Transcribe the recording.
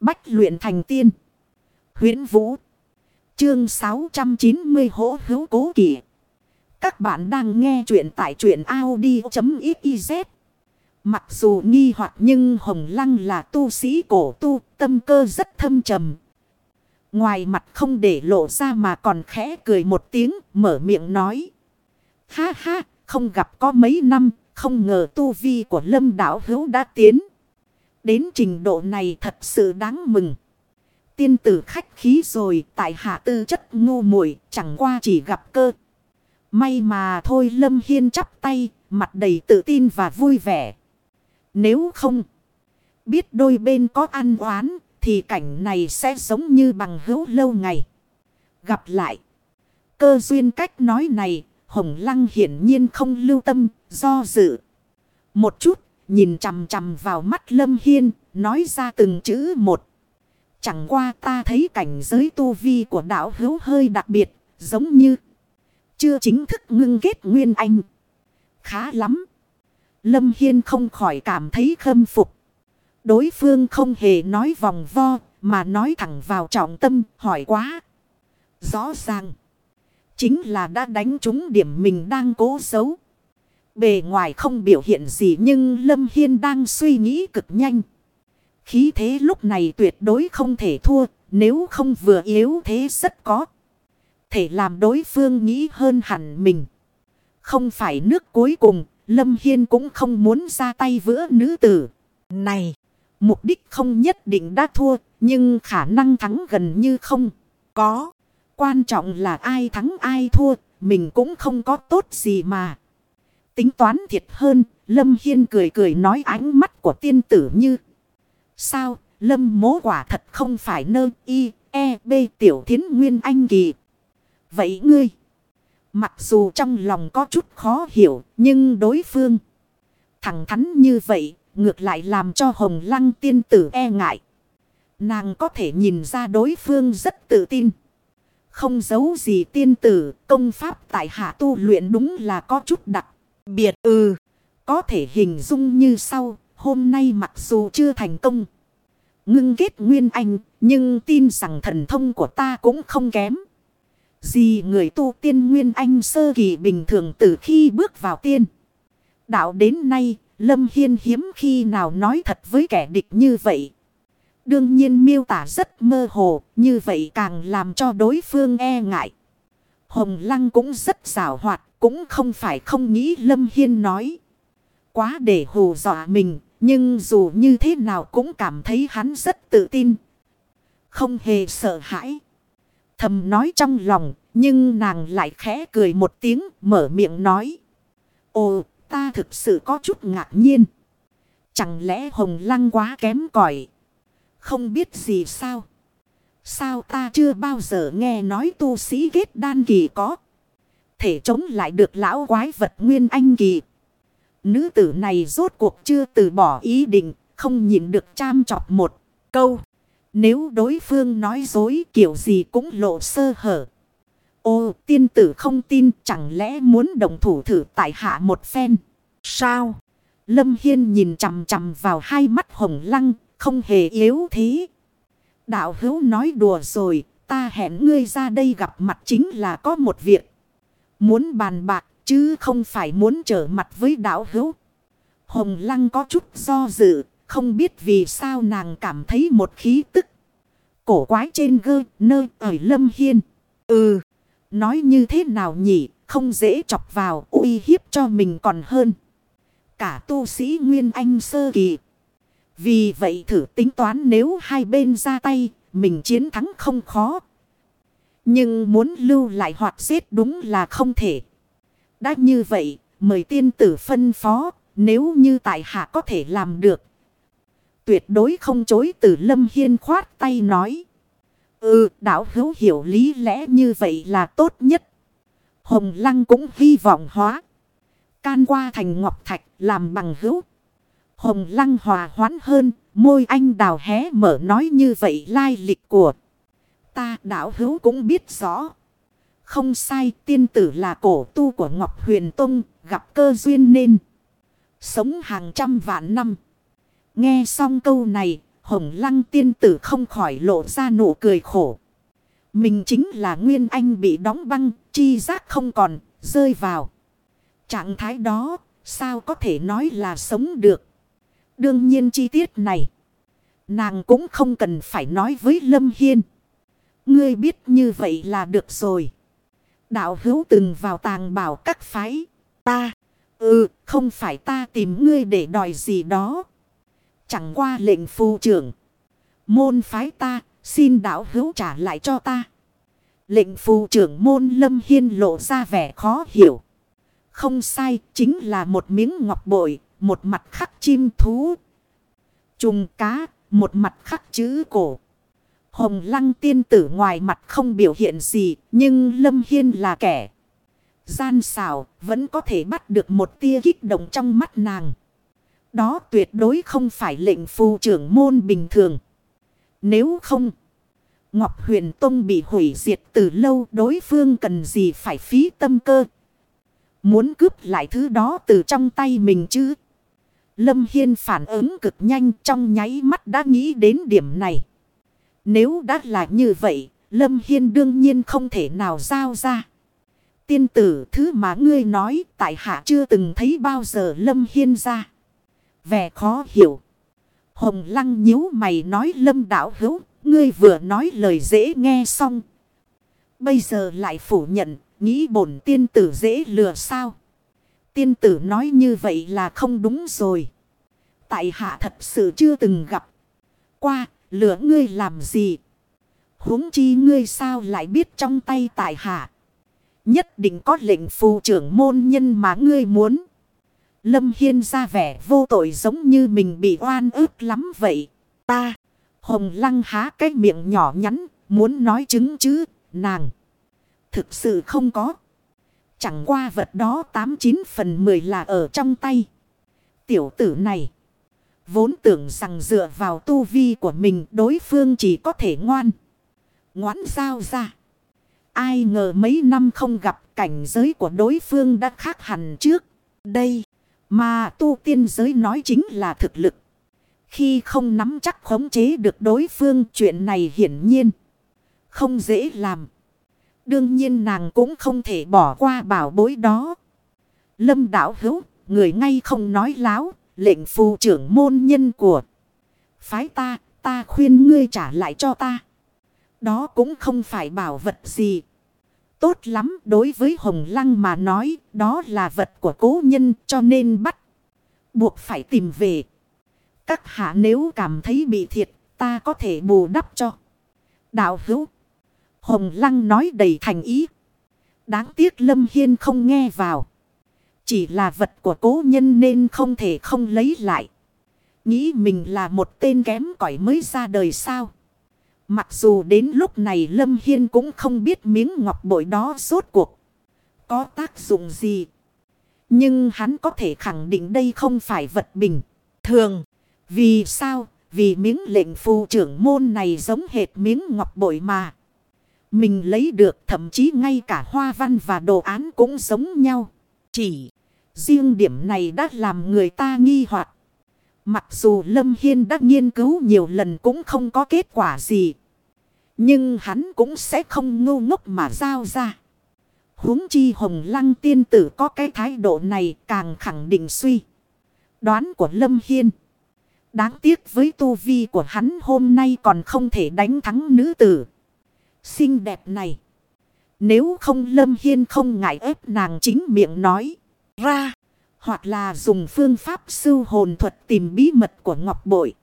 Bách luyện thành tiên. huyễn Vũ. Chương 690 hỗ hữu cố kỷ. Các bạn đang nghe truyện tại truyện Audi.xyz. Mặc dù nghi hoặc nhưng Hồng Lăng là tu sĩ cổ tu, tâm cơ rất thâm trầm. Ngoài mặt không để lộ ra mà còn khẽ cười một tiếng, mở miệng nói. Ha ha, không gặp có mấy năm, không ngờ tu vi của lâm đảo hữu đã tiến. Đến trình độ này thật sự đáng mừng. Tiên tử khách khí rồi, tại hạ tư chất ngu muội chẳng qua chỉ gặp cơ. May mà thôi Lâm Hiên chắp tay, mặt đầy tự tin và vui vẻ. Nếu không, biết đôi bên có ăn oán, thì cảnh này sẽ giống như bằng hữu lâu ngày. Gặp lại. Cơ duyên cách nói này, Hồng Lăng hiển nhiên không lưu tâm, do dự. Một chút, nhìn chằm chằm vào mắt Lâm Hiên, nói ra từng chữ một. Chẳng qua ta thấy cảnh giới tu vi của đạo hữu hơi đặc biệt, giống như chưa chính thức ngưng kết nguyên anh. Khá lắm. Lâm Hiên không khỏi cảm thấy khâm phục. Đối phương không hề nói vòng vo, mà nói thẳng vào trọng tâm, hỏi quá. Rõ ràng. Chính là đã đánh trúng điểm mình đang cố xấu Bề ngoài không biểu hiện gì nhưng Lâm Hiên đang suy nghĩ cực nhanh. Khí thế lúc này tuyệt đối không thể thua, nếu không vừa yếu thế rất có. Thể làm đối phương nghĩ hơn hẳn mình. Không phải nước cuối cùng, Lâm Hiên cũng không muốn ra tay vữa nữ tử. Này, mục đích không nhất định đã thua, nhưng khả năng thắng gần như không có. Quan trọng là ai thắng ai thua, mình cũng không có tốt gì mà. Tính toán thiệt hơn, Lâm Hiên cười cười nói ánh mắt của tiên tử như. Sao, Lâm mố quả thật không phải nơ y, e, b tiểu thiến nguyên anh kỳ. Vậy ngươi, mặc dù trong lòng có chút khó hiểu, nhưng đối phương thẳng thắn như vậy, ngược lại làm cho hồng lăng tiên tử e ngại. Nàng có thể nhìn ra đối phương rất tự tin. Không giấu gì tiên tử, công pháp tại hạ tu luyện đúng là có chút đặc biệt. Ừ, có thể hình dung như sau, hôm nay mặc dù chưa thành công. Ngưng kết nguyên anh, nhưng tin rằng thần thông của ta cũng không kém. Gì người tu tiên nguyên anh sơ kỳ bình thường từ khi bước vào tiên. Đạo đến nay, Lâm Hiên hiếm khi nào nói thật với kẻ địch như vậy. Đương nhiên miêu tả rất mơ hồ, như vậy càng làm cho đối phương e ngại. Hồng Lăng cũng rất xảo hoạt, cũng không phải không nghĩ Lâm Hiên nói. Quá để hù dọa mình, nhưng dù như thế nào cũng cảm thấy hắn rất tự tin. Không hề sợ hãi. Thầm nói trong lòng, nhưng nàng lại khẽ cười một tiếng, mở miệng nói. Ồ, ta thực sự có chút ngạc nhiên. Chẳng lẽ Hồng Lăng quá kém cỏi Không biết gì sao? Sao ta chưa bao giờ nghe nói tu sĩ ghét đan kỳ có. Thể chống lại được lão quái vật nguyên anh kỳ. Nữ tử này rốt cuộc chưa từ bỏ ý định, không nhịn được cham chọc một câu. Nếu đối phương nói dối kiểu gì cũng lộ sơ hở. Ô tiên tử không tin chẳng lẽ muốn đồng thủ thử tại hạ một phen. Sao? Lâm Hiên nhìn chằm chằm vào hai mắt hồng lăng, không hề yếu thế. Đạo hữu nói đùa rồi, ta hẹn ngươi ra đây gặp mặt chính là có một việc. Muốn bàn bạc chứ không phải muốn trở mặt với đạo hữu. Hồng lăng có chút do dự, không biết vì sao nàng cảm thấy một khí tức. Cổ quái trên gơ, nơi ở lâm hiên. Ừ, nói như thế nào nhỉ, không dễ chọc vào, uy hiếp cho mình còn hơn. Cả tu sĩ Nguyên Anh sơ kỳ. Vì vậy thử tính toán nếu hai bên ra tay, mình chiến thắng không khó. Nhưng muốn lưu lại hoạt giết đúng là không thể. Đã như vậy, mời tiên tử phân phó, nếu như tại hạ có thể làm được. Tuyệt đối không chối từ lâm hiên khoát tay nói. Ừ, đạo hữu hiểu lý lẽ như vậy là tốt nhất. Hồng Lăng cũng hy vọng hóa. Can qua thành ngọc thạch làm bằng hữu. Hồng Lăng hòa hoãn hơn, môi anh đào hé mở nói như vậy lai lịch của. Ta đảo hữu cũng biết rõ. Không sai tiên tử là cổ tu của Ngọc Huyền Tông, gặp cơ duyên nên. Sống hàng trăm vạn năm. Nghe xong câu này, Hồng lăng tiên tử không khỏi lộ ra nụ cười khổ. Mình chính là Nguyên Anh bị đóng băng, chi giác không còn, rơi vào. Trạng thái đó, sao có thể nói là sống được. Đương nhiên chi tiết này, nàng cũng không cần phải nói với Lâm Hiên. Ngươi biết như vậy là được rồi. Đạo hữu từng vào tàng bảo các phái. Ta, ừ, không phải ta tìm ngươi để đòi gì đó. Chẳng qua lệnh phu trưởng. Môn phái ta, xin đạo hữu trả lại cho ta. Lệnh phu trưởng môn lâm hiên lộ ra vẻ khó hiểu. Không sai, chính là một miếng ngọc bội, một mặt khắc chim thú. Trùng cá, một mặt khắc chữ cổ. Hồng lăng tiên tử ngoài mặt không biểu hiện gì, nhưng lâm hiên là kẻ. Gian xảo, vẫn có thể bắt được một tia kích động trong mắt nàng. Đó tuyệt đối không phải lệnh phù trưởng môn bình thường. Nếu không, Ngọc Huyền Tông bị hủy diệt từ lâu đối phương cần gì phải phí tâm cơ. Muốn cướp lại thứ đó từ trong tay mình chứ. Lâm Hiên phản ứng cực nhanh trong nháy mắt đã nghĩ đến điểm này. Nếu đã là như vậy, Lâm Hiên đương nhiên không thể nào giao ra. Tiên tử thứ mà ngươi nói tại hạ chưa từng thấy bao giờ Lâm Hiên ra. Vẻ khó hiểu. Hồng Lăng nhíu mày nói Lâm đạo hữu Ngươi vừa nói lời dễ nghe xong. Bây giờ lại phủ nhận, nghĩ bổn tiên tử dễ lừa sao. Tiên tử nói như vậy là không đúng rồi. Tại hạ thật sự chưa từng gặp. Qua, lửa ngươi làm gì? huống chi ngươi sao lại biết trong tay tại hạ. Nhất định có lệnh phù trưởng môn nhân mà ngươi muốn. Lâm Hiên ra vẻ vô tội giống như mình bị oan ức lắm vậy. Ta. Hồng lăng há cái miệng nhỏ nhắn, muốn nói chứng chứ, nàng. Thực sự không có. Chẳng qua vật đó 89 phần 10 là ở trong tay. Tiểu tử này. Vốn tưởng rằng dựa vào tu vi của mình đối phương chỉ có thể ngoan. Ngoãn sao ra. Ai ngờ mấy năm không gặp cảnh giới của đối phương đã khác hẳn trước. Đây. Mà tu tiên giới nói chính là thực lực. Khi không nắm chắc khống chế được đối phương, chuyện này hiển nhiên. Không dễ làm. Đương nhiên nàng cũng không thể bỏ qua bảo bối đó. Lâm đảo hữu, người ngay không nói láo, lệnh phù trưởng môn nhân của. Phái ta, ta khuyên ngươi trả lại cho ta. Đó cũng không phải bảo vật gì. Tốt lắm đối với Hồng Lăng mà nói, đó là vật của cố nhân cho nên bắt. Buộc phải tìm về. Các hạ nếu cảm thấy bị thiệt, ta có thể bù đắp cho. Đạo hữu. Hồng Lăng nói đầy thành ý. Đáng tiếc Lâm Hiên không nghe vào. Chỉ là vật của cố nhân nên không thể không lấy lại. Nghĩ mình là một tên kém cỏi mới ra đời sao. Mặc dù đến lúc này Lâm Hiên cũng không biết miếng ngọc bội đó rốt cuộc. Có tác dụng gì. Nhưng hắn có thể khẳng định đây không phải vật bình. Thường. Vì sao? Vì miếng lệnh phù trưởng môn này giống hệt miếng ngọc bội mà. Mình lấy được, thậm chí ngay cả hoa văn và đồ án cũng giống nhau. Chỉ, riêng điểm này đã làm người ta nghi hoặc. Mặc dù Lâm Hiên đã nghiên cứu nhiều lần cũng không có kết quả gì. Nhưng hắn cũng sẽ không ngu ngốc mà giao ra. huống chi hồng lăng tiên tử có cái thái độ này càng khẳng định suy. Đoán của Lâm Hiên. Đáng tiếc với tu vi của hắn hôm nay còn không thể đánh thắng nữ tử. Xinh đẹp này. Nếu không Lâm Hiên không ngại ép nàng chính miệng nói ra. Hoặc là dùng phương pháp sư hồn thuật tìm bí mật của Ngọc Bội.